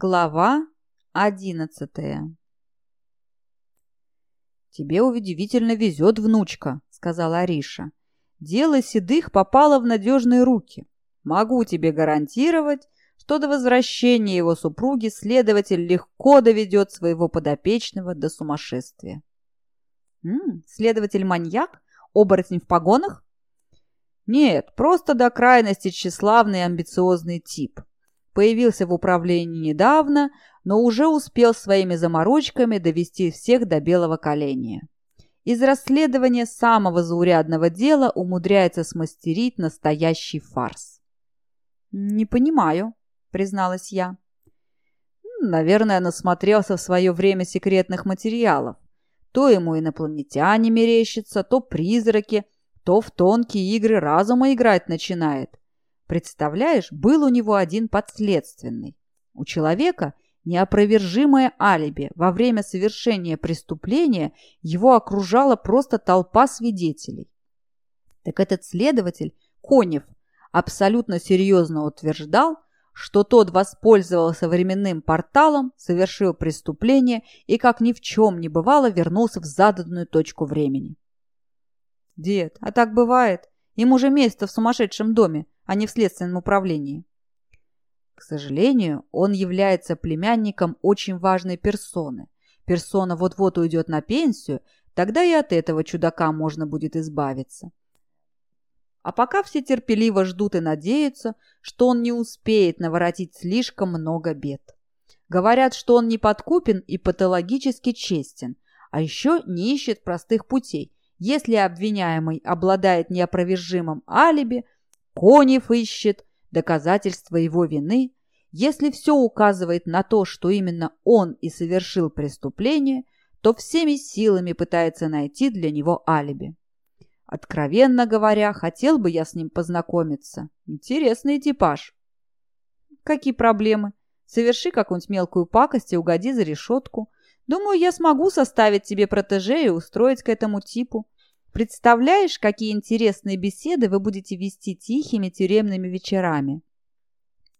Глава одиннадцатая «Тебе удивительно везет, внучка», — сказала Ариша. «Дело седых попало в надежные руки. Могу тебе гарантировать, что до возвращения его супруги следователь легко доведет своего подопечного до сумасшествия». «М -м, «Следователь-маньяк? Оборотень в погонах?» «Нет, просто до крайности тщеславный и амбициозный тип» появился в управлении недавно, но уже успел своими заморочками довести всех до белого коленя. Из расследования самого заурядного дела умудряется смастерить настоящий фарс. «Не понимаю», — призналась я. «Наверное, насмотрелся в свое время секретных материалов. То ему инопланетяне мерещатся, то призраки, то в тонкие игры разума играть начинает. Представляешь, был у него один подследственный. У человека неопровержимое алиби. Во время совершения преступления его окружала просто толпа свидетелей. Так этот следователь, Конев, абсолютно серьезно утверждал, что тот воспользовался временным порталом, совершил преступление и, как ни в чем не бывало, вернулся в заданную точку времени. «Дед, а так бывает? Им уже место в сумасшедшем доме а не в следственном управлении. К сожалению, он является племянником очень важной персоны. Персона вот-вот уйдет на пенсию, тогда и от этого чудака можно будет избавиться. А пока все терпеливо ждут и надеются, что он не успеет наворотить слишком много бед. Говорят, что он не подкупен и патологически честен, а еще не ищет простых путей. Если обвиняемый обладает неопровержимым алиби – Конев ищет доказательства его вины. Если все указывает на то, что именно он и совершил преступление, то всеми силами пытается найти для него алиби. Откровенно говоря, хотел бы я с ним познакомиться. Интересный типаж. Какие проблемы? Соверши какую-нибудь мелкую пакость и угоди за решетку. Думаю, я смогу составить тебе протеже и устроить к этому типу. Представляешь, какие интересные беседы вы будете вести тихими тюремными вечерами?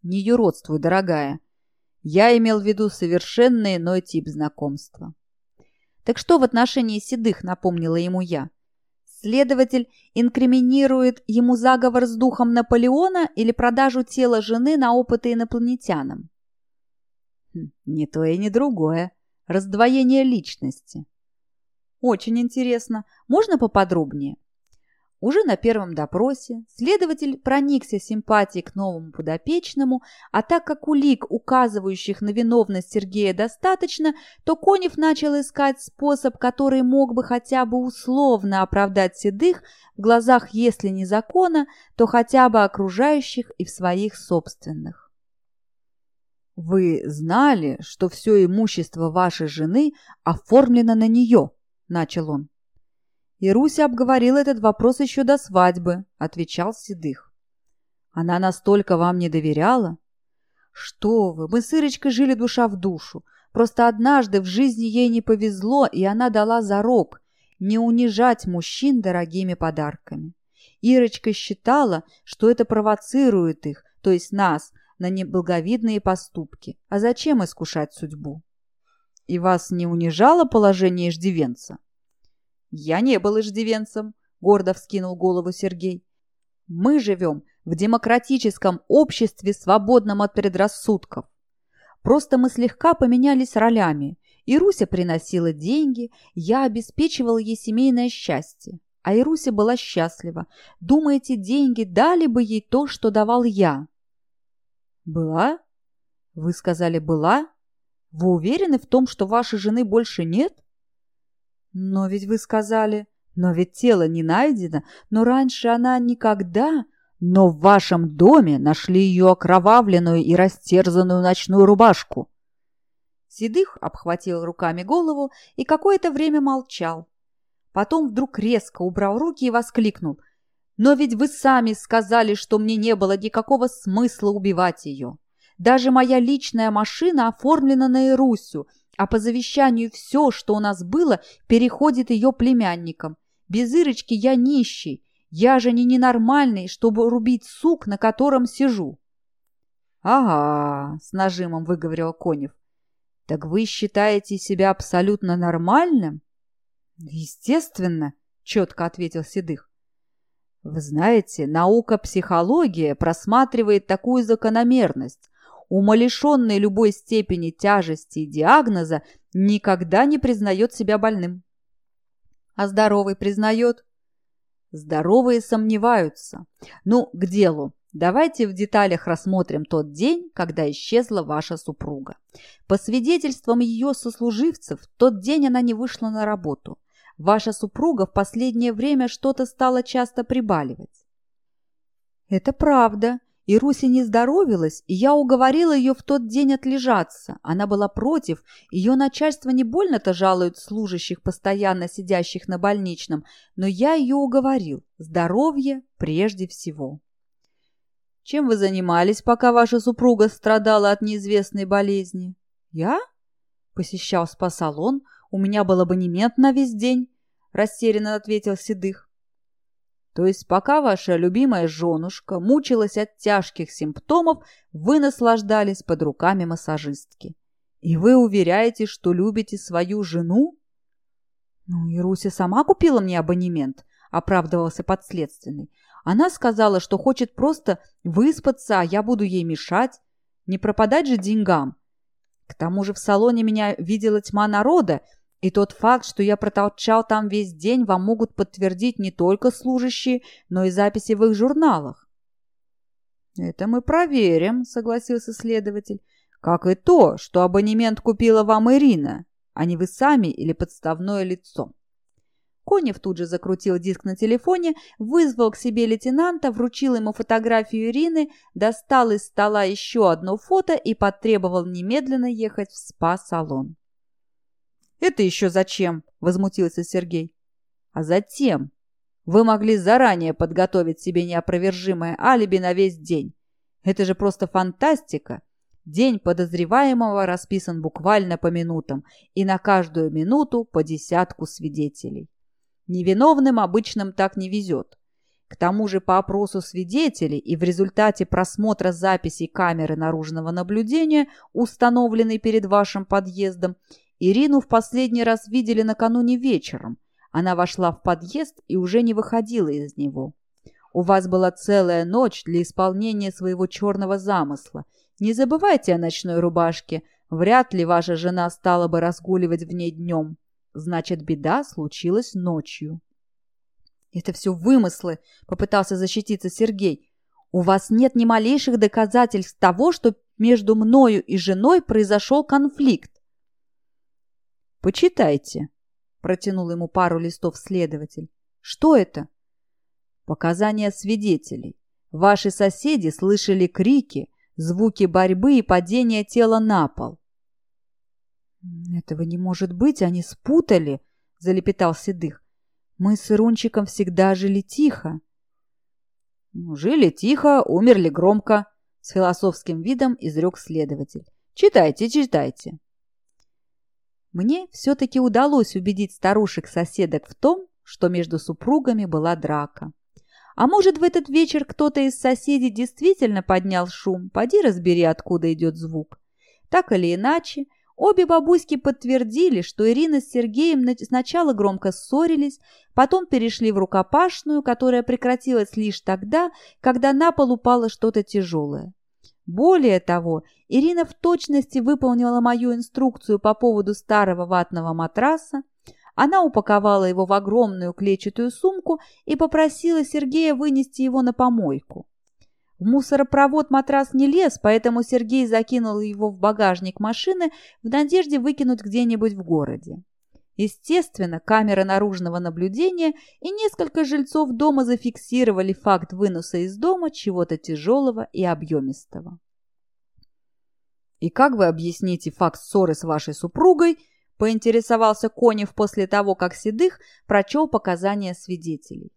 Не юродствуй, дорогая. Я имел в виду совершенно иной тип знакомства. Так что в отношении седых, напомнила ему я? Следователь инкриминирует ему заговор с духом Наполеона или продажу тела жены на опыты инопланетянам? Хм, не то и не другое. Раздвоение личности. Очень интересно. Можно поподробнее? Уже на первом допросе следователь проникся симпатией к новому подопечному, а так как улик, указывающих на виновность Сергея, достаточно, то Конев начал искать способ, который мог бы хотя бы условно оправдать седых в глазах, если не закона, то хотя бы окружающих и в своих собственных. «Вы знали, что все имущество вашей жены оформлено на нее?» – начал он. «И Руся обговорила этот вопрос еще до свадьбы», – отвечал Седых. «Она настолько вам не доверяла?» «Что вы, мы с Ирочкой жили душа в душу. Просто однажды в жизни ей не повезло, и она дала зарок не унижать мужчин дорогими подарками. Ирочка считала, что это провоцирует их, то есть нас, на неблаговидные поступки. А зачем искушать судьбу? И вас не унижало положение иждивенца? Я не был иждивенцем, гордо вскинул голову Сергей. Мы живем в демократическом обществе, свободном от предрассудков. Просто мы слегка поменялись ролями. И Руся приносила деньги, я обеспечивал ей семейное счастье. А Ируся была счастлива. Думаете, деньги дали бы ей то, что давал я? Была? Вы сказали «была»? Вы уверены в том, что вашей жены больше нет? Но ведь вы сказали... Но ведь тело не найдено, но раньше она никогда... Но в вашем доме нашли ее окровавленную и растерзанную ночную рубашку. Седых обхватил руками голову и какое-то время молчал. Потом вдруг резко убрал руки и воскликнул. «Но ведь вы сами сказали, что мне не было никакого смысла убивать ее. Даже моя личная машина оформлена на Ирусю, а по завещанию все, что у нас было, переходит ее племянникам. Без Ирочки я нищий, я же не ненормальный, чтобы рубить сук, на котором сижу. «Ага», — с нажимом выговорил Конев. «Так вы считаете себя абсолютно нормальным?» «Естественно», — четко ответил Седых. «Вы знаете, наука психология просматривает такую закономерность. Умалишенный любой степени тяжести и диагноза никогда не признает себя больным. А здоровый признает? Здоровые сомневаются. Ну, к делу. Давайте в деталях рассмотрим тот день, когда исчезла ваша супруга. По свидетельствам ее сослуживцев, в тот день она не вышла на работу. Ваша супруга в последнее время что-то стала часто прибаливать. Это правда. И Руси не здоровилась, и я уговорила ее в тот день отлежаться. Она была против, ее начальство не больно-то жалует служащих, постоянно сидящих на больничном, но я ее уговорил. Здоровье прежде всего. Чем вы занимались, пока ваша супруга страдала от неизвестной болезни? Я? Посещал спа-салон. У меня был абонемент на весь день, растерянно ответил Седых. То есть пока ваша любимая женушка мучилась от тяжких симптомов, вы наслаждались под руками массажистки. И вы уверяете, что любите свою жену? Ну и Руся сама купила мне абонемент, оправдывался подследственный. Она сказала, что хочет просто выспаться, а я буду ей мешать. Не пропадать же деньгам. К тому же в салоне меня видела тьма народа, и тот факт, что я проторчал там весь день, вам могут подтвердить не только служащие, но и записи в их журналах. «Это мы проверим», — согласился следователь. «Как и то, что абонемент купила вам Ирина, а не вы сами или подставное лицо». Конев тут же закрутил диск на телефоне, вызвал к себе лейтенанта, вручил ему фотографию Ирины, достал из стола еще одно фото и потребовал немедленно ехать в спа-салон. «Это еще зачем?» – возмутился Сергей. «А затем. Вы могли заранее подготовить себе неопровержимое алиби на весь день. Это же просто фантастика. День подозреваемого расписан буквально по минутам, и на каждую минуту по десятку свидетелей. Невиновным обычным так не везет. К тому же по опросу свидетелей и в результате просмотра записей камеры наружного наблюдения, установленной перед вашим подъездом, Ирину в последний раз видели накануне вечером. Она вошла в подъезд и уже не выходила из него. У вас была целая ночь для исполнения своего черного замысла. Не забывайте о ночной рубашке. Вряд ли ваша жена стала бы разгуливать в ней днем. Значит, беда случилась ночью. «Это все вымыслы», — попытался защититься Сергей. «У вас нет ни малейших доказательств того, что между мною и женой произошел конфликт. «Почитайте», — протянул ему пару листов следователь. «Что это?» «Показания свидетелей. Ваши соседи слышали крики, звуки борьбы и падения тела на пол». «Этого не может быть, они спутали», — залепетал Седых. «Мы с Ирунчиком всегда жили тихо». «Ну, «Жили тихо, умерли громко», — с философским видом изрек следователь. «Читайте, читайте». Мне все-таки удалось убедить старушек-соседок в том, что между супругами была драка. А может, в этот вечер кто-то из соседей действительно поднял шум, поди разбери, откуда идет звук. Так или иначе, обе бабуськи подтвердили, что Ирина с Сергеем сначала громко ссорились, потом перешли в рукопашную, которая прекратилась лишь тогда, когда на пол упало что-то тяжелое. Более того, Ирина в точности выполнила мою инструкцию по поводу старого ватного матраса. Она упаковала его в огромную клетчатую сумку и попросила Сергея вынести его на помойку. В мусоропровод матрас не лез, поэтому Сергей закинул его в багажник машины в надежде выкинуть где-нибудь в городе. Естественно, камера наружного наблюдения и несколько жильцов дома зафиксировали факт выноса из дома чего-то тяжелого и объемистого. «И как вы объясните факт ссоры с вашей супругой?» – поинтересовался Конев после того, как Седых прочел показания свидетелей.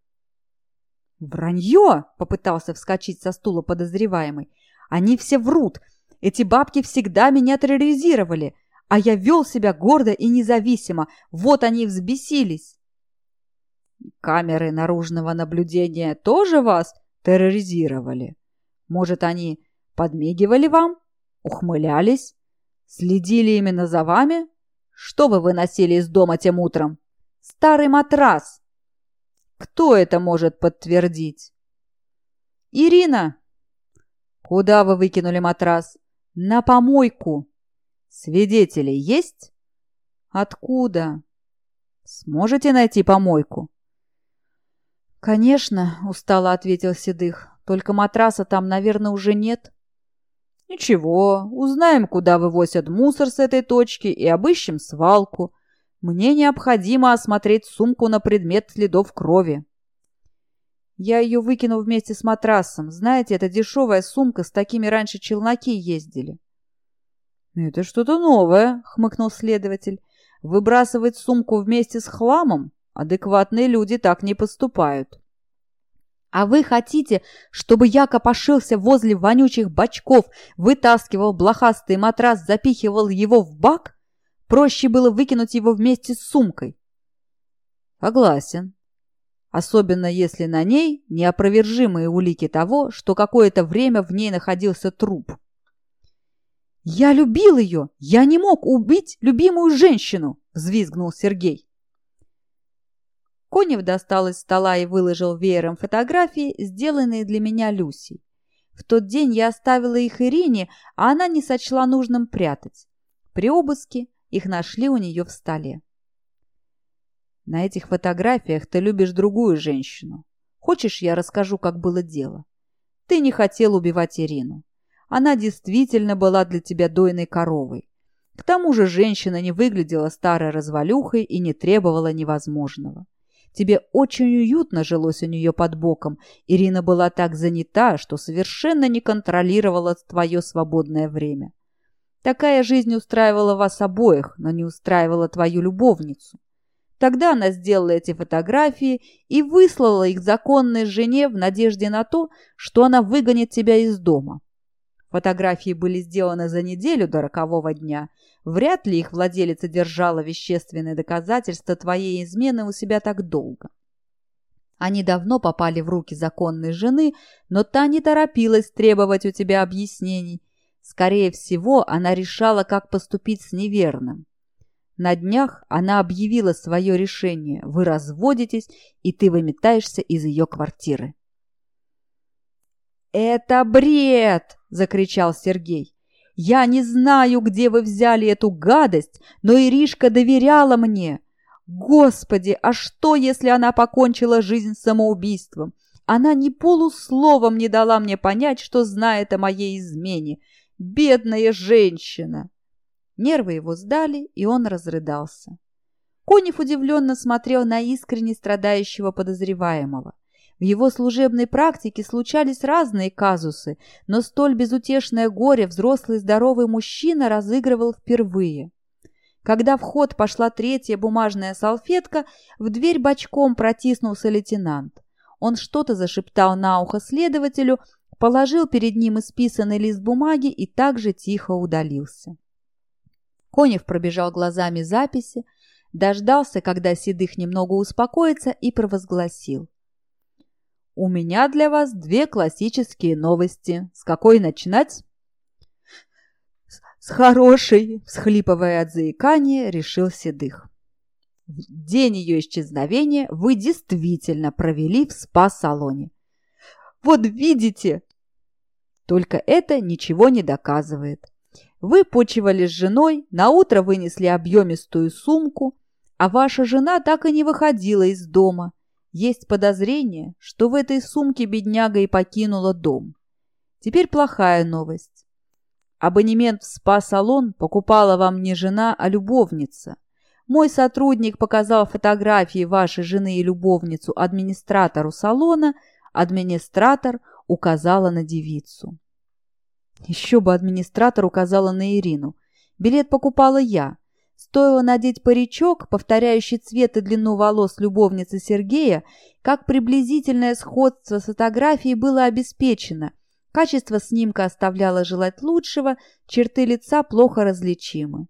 «Вранье!» – попытался вскочить со стула подозреваемый. «Они все врут. Эти бабки всегда меня терроризировали. А я вел себя гордо и независимо. Вот они взбесились. Камеры наружного наблюдения тоже вас терроризировали? Может, они Подмигивали вам? Ухмылялись? Следили именно за вами? Что вы выносили из дома тем утром? Старый матрас. Кто это может подтвердить? Ирина. Куда вы выкинули матрас? На помойку. Свидетели есть? Откуда? Сможете найти помойку? Конечно, устало ответил Седых. Только матраса там, наверное, уже нет. Ничего, узнаем, куда вывозят мусор с этой точки и обыщем свалку. Мне необходимо осмотреть сумку на предмет следов крови. Я ее выкину вместе с матрасом. Знаете, это дешевая сумка, с такими раньше челноки ездили. «Это что-то новое», — хмыкнул следователь. «Выбрасывать сумку вместе с хламом? Адекватные люди так не поступают». А вы хотите, чтобы я копошился возле вонючих бачков, вытаскивал блохастый матрас, запихивал его в бак? Проще было выкинуть его вместе с сумкой. Согласен. Особенно если на ней неопровержимые улики того, что какое-то время в ней находился труп. «Я любил ее! Я не мог убить любимую женщину!» – взвизгнул Сергей. Конев достал из стола и выложил веером фотографии, сделанные для меня Люсей. В тот день я оставила их Ирине, а она не сочла нужным прятать. При обыске их нашли у нее в столе. На этих фотографиях ты любишь другую женщину. Хочешь, я расскажу, как было дело? Ты не хотел убивать Ирину. Она действительно была для тебя дойной коровой. К тому же женщина не выглядела старой развалюхой и не требовала невозможного. Тебе очень уютно жилось у нее под боком. Ирина была так занята, что совершенно не контролировала твое свободное время. Такая жизнь устраивала вас обоих, но не устраивала твою любовницу. Тогда она сделала эти фотографии и выслала их законной жене в надежде на то, что она выгонит тебя из дома. Фотографии были сделаны за неделю до рокового дня. Вряд ли их владелица держала вещественные доказательства твоей измены у себя так долго. Они давно попали в руки законной жены, но та не торопилась требовать у тебя объяснений. Скорее всего, она решала, как поступить с неверным. На днях она объявила свое решение. Вы разводитесь, и ты выметаешься из ее квартиры. «Это бред!» – закричал Сергей. «Я не знаю, где вы взяли эту гадость, но Иришка доверяла мне. Господи, а что, если она покончила жизнь самоубийством? Она ни полусловом не дала мне понять, что знает о моей измене. Бедная женщина!» Нервы его сдали, и он разрыдался. Конев удивленно смотрел на искренне страдающего подозреваемого. В его служебной практике случались разные казусы, но столь безутешное горе взрослый здоровый мужчина разыгрывал впервые. Когда в ход пошла третья бумажная салфетка, в дверь бочком протиснулся лейтенант. Он что-то зашептал на ухо следователю, положил перед ним исписанный лист бумаги и также тихо удалился. Конев пробежал глазами записи, дождался, когда Седых немного успокоится, и провозгласил. У меня для вас две классические новости. С какой начинать? С хорошей, всхлипывая от заикания, решил Седых. В день ее исчезновения вы действительно провели в спа-салоне. Вот видите! Только это ничего не доказывает. Вы почивали с женой, наутро вынесли объемистую сумку, а ваша жена так и не выходила из дома – есть подозрение, что в этой сумке бедняга и покинула дом. Теперь плохая новость. Абонемент в спа-салон покупала вам не жена, а любовница. Мой сотрудник показал фотографии вашей жены и любовницу администратору салона, администратор указала на девицу. Еще бы администратор указала на Ирину. Билет покупала я. Стоило надеть паричок, повторяющий цвет и длину волос любовницы Сергея, как приблизительное сходство с фотографией было обеспечено. Качество снимка оставляло желать лучшего, черты лица плохо различимы.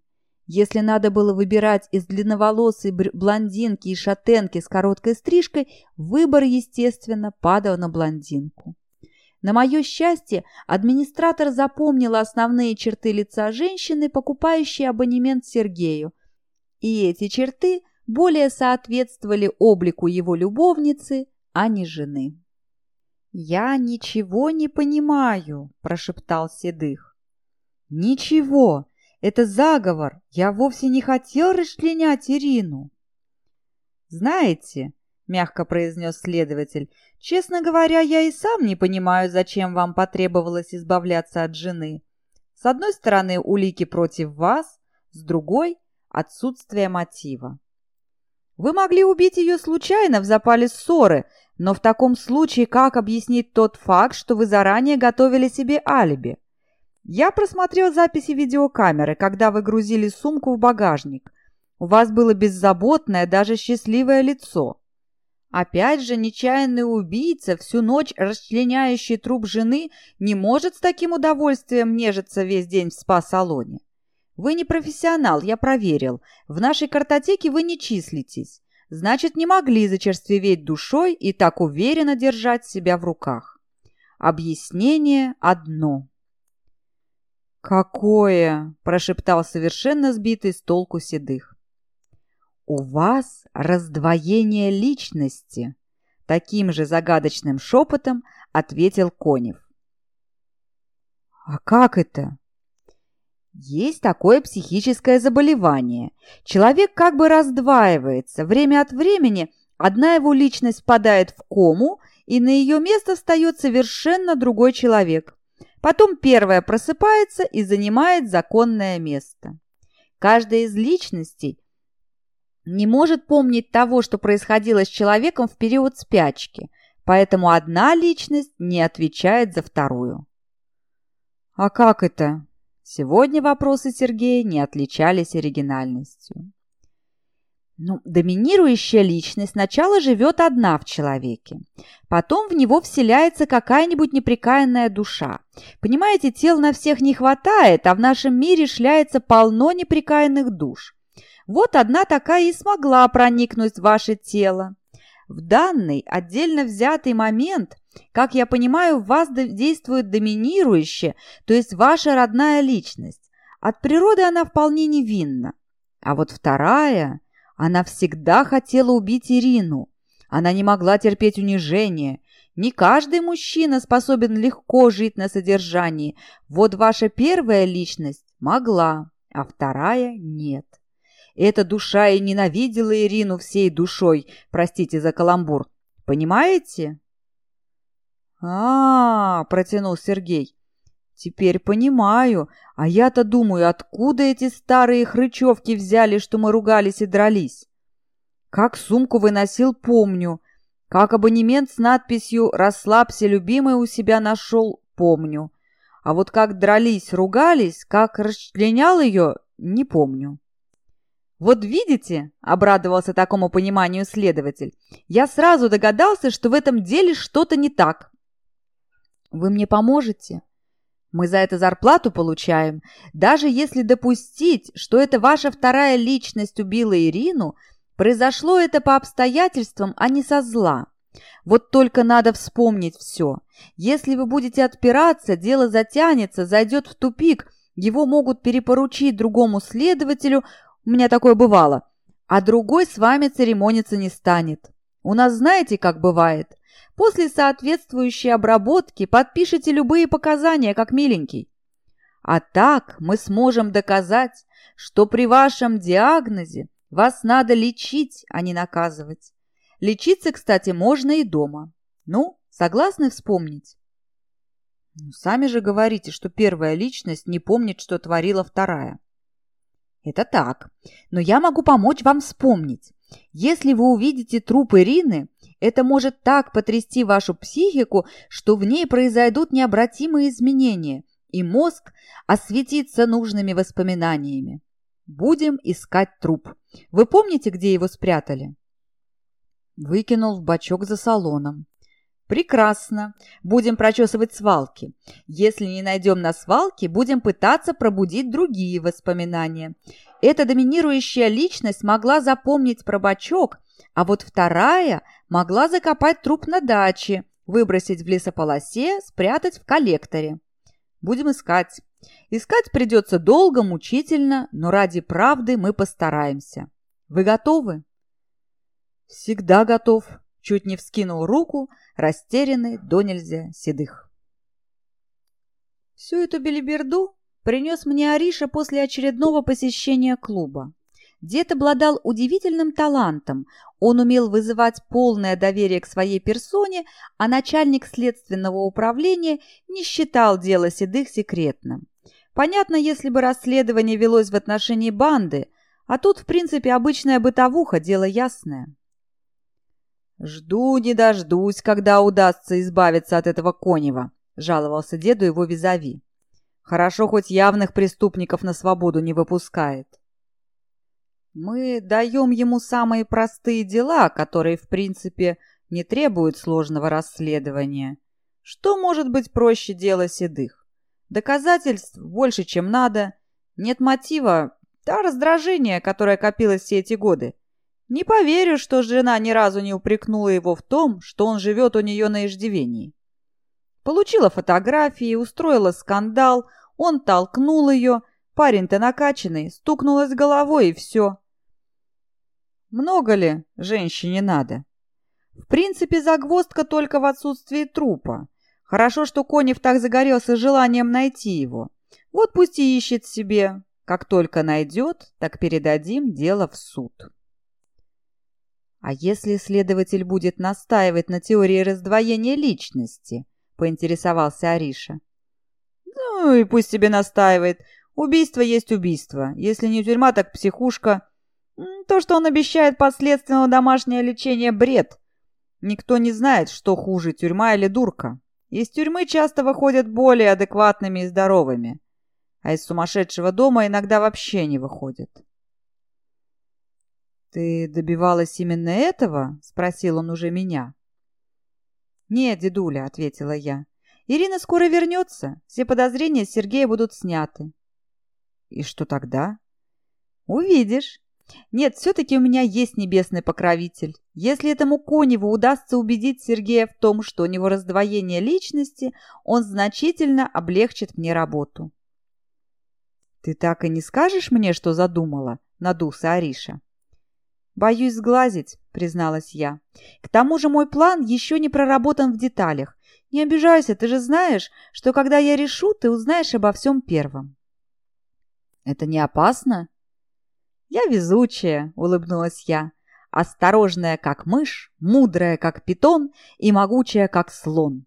Если надо было выбирать из длинноволосой блондинки и шатенки с короткой стрижкой, выбор, естественно, падал на блондинку. На мое счастье, администратор запомнила основные черты лица женщины, покупающей абонемент Сергею. И эти черты более соответствовали облику его любовницы, а не жены. «Я ничего не понимаю», – прошептал Седых. «Ничего, это заговор. Я вовсе не хотел расчленять Ирину». «Знаете», – мягко произнес следователь, – «честно говоря, я и сам не понимаю, зачем вам потребовалось избавляться от жены. С одной стороны, улики против вас, с другой – отсутствие мотива. Вы могли убить ее случайно в запале ссоры, но в таком случае как объяснить тот факт, что вы заранее готовили себе алиби? Я просмотрел записи видеокамеры, когда вы грузили сумку в багажник. У вас было беззаботное, даже счастливое лицо. Опять же, нечаянный убийца, всю ночь расчленяющий труп жены, не может с таким удовольствием нежиться весь день в спа-салоне. Вы не профессионал, я проверил. В нашей картотеке вы не числитесь. Значит, не могли зачерствеветь душой и так уверенно держать себя в руках. Объяснение одно. «Какое?» – прошептал совершенно сбитый с толку седых. «У вас раздвоение личности», – таким же загадочным шепотом ответил Конев. «А как это?» Есть такое психическое заболевание. Человек как бы раздваивается. Время от времени одна его личность впадает в кому, и на ее место встает совершенно другой человек. Потом первая просыпается и занимает законное место. Каждая из личностей не может помнить того, что происходило с человеком в период спячки, поэтому одна личность не отвечает за вторую. «А как это?» Сегодня вопросы Сергея не отличались оригинальностью. Ну, доминирующая личность сначала живет одна в человеке. Потом в него вселяется какая-нибудь неприкаянная душа. Понимаете, тел на всех не хватает, а в нашем мире шляется полно неприкаянных душ. Вот одна такая и смогла проникнуть в ваше тело. В данный отдельно взятый момент как я понимаю, в вас действует доминирующее, то есть ваша родная личность. От природы она вполне невинна. А вот вторая, она всегда хотела убить Ирину. Она не могла терпеть унижение. Не каждый мужчина способен легко жить на содержании. Вот ваша первая личность могла, а вторая нет. Эта душа и ненавидела Ирину всей душой, простите за каламбур. Понимаете? а, -а, -а протянул Сергей. «Теперь понимаю. А я-то думаю, откуда эти старые хрычевки взяли, что мы ругались и дрались? Как сумку выносил, помню. Как абонемент с надписью «Расслабься, любимый» у себя нашел, помню. А вот как дрались, ругались, как расчленял ее, не помню». «Вот видите», — обрадовался такому пониманию следователь, «я сразу догадался, что в этом деле что-то не так. Вы мне поможете? Мы за это зарплату получаем. Даже если допустить, что это ваша вторая личность убила Ирину, произошло это по обстоятельствам, а не со зла. Вот только надо вспомнить все. Если вы будете отпираться, дело затянется, зайдет в тупик, его могут перепоручить другому следователю, у меня такое бывало, а другой с вами церемониться не станет. У нас знаете, как бывает? После соответствующей обработки подпишите любые показания, как миленький. А так мы сможем доказать, что при вашем диагнозе вас надо лечить, а не наказывать. Лечиться, кстати, можно и дома. Ну, согласны вспомнить? Ну, сами же говорите, что первая личность не помнит, что творила вторая. Это так, но я могу помочь вам вспомнить. Если вы увидите труп Ирины, это может так потрясти вашу психику, что в ней произойдут необратимые изменения, и мозг осветится нужными воспоминаниями. Будем искать труп. Вы помните, где его спрятали? Выкинул в бачок за салоном. Прекрасно. Будем прочесывать свалки. Если не найдем на свалке, будем пытаться пробудить другие воспоминания. Эта доминирующая личность могла запомнить про бачок, а вот вторая могла закопать труп на даче, выбросить в лесополосе, спрятать в коллекторе. Будем искать. Искать придется долго, мучительно, но ради правды мы постараемся. Вы готовы? Всегда готов. Чуть не вскинул руку, растерянный до нельзя седых. Всю эту белиберду принес мне Ариша после очередного посещения клуба. Дед обладал удивительным талантом. Он умел вызывать полное доверие к своей персоне, а начальник следственного управления не считал дело седых секретным. Понятно, если бы расследование велось в отношении банды, а тут, в принципе, обычная бытовуха, дело ясное. «Жду не дождусь, когда удастся избавиться от этого Конева», — жаловался деду его визави. «Хорошо, хоть явных преступников на свободу не выпускает». Мы даем ему самые простые дела, которые, в принципе, не требуют сложного расследования. Что может быть проще дела седых? Доказательств больше, чем надо. Нет мотива, да раздражение, которое копилось все эти годы. Не поверю, что жена ни разу не упрекнула его в том, что он живет у нее на иждивении. Получила фотографии, устроила скандал, он толкнул ее, парень-то накачанный, стукнулась головой и все. Много ли женщине надо? В принципе, загвоздка только в отсутствии трупа. Хорошо, что Конев так загорелся желанием найти его. Вот пусть и ищет себе. Как только найдет, так передадим дело в суд. А если следователь будет настаивать на теории раздвоения личности? Поинтересовался Ариша. Ну и пусть себе настаивает. Убийство есть убийство. Если не тюрьма, так психушка. То, что он обещает последственного домашнее лечение, бред. Никто не знает, что хуже, тюрьма или дурка. Из тюрьмы часто выходят более адекватными и здоровыми. А из сумасшедшего дома иногда вообще не выходят. «Ты добивалась именно этого?» — спросил он уже меня. «Нет, дедуля», — ответила я. «Ирина скоро вернется. Все подозрения Сергея будут сняты». «И что тогда?» «Увидишь. Нет, все-таки у меня есть небесный покровитель. Если этому Коневу удастся убедить Сергея в том, что у него раздвоение личности, он значительно облегчит мне работу. «Ты так и не скажешь мне, что задумала?» — надулся Ариша. «Боюсь сглазить», — призналась я. «К тому же мой план еще не проработан в деталях. Не обижайся, ты же знаешь, что когда я решу, ты узнаешь обо всем первым». «Это не опасно?» «Я везучая», — улыбнулась я. «Осторожная, как мышь, мудрая, как питон и могучая, как слон».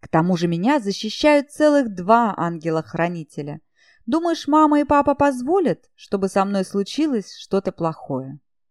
К тому же меня защищают целых два ангела-хранителя. Думаешь, мама и папа позволят, чтобы со мной случилось что-то плохое?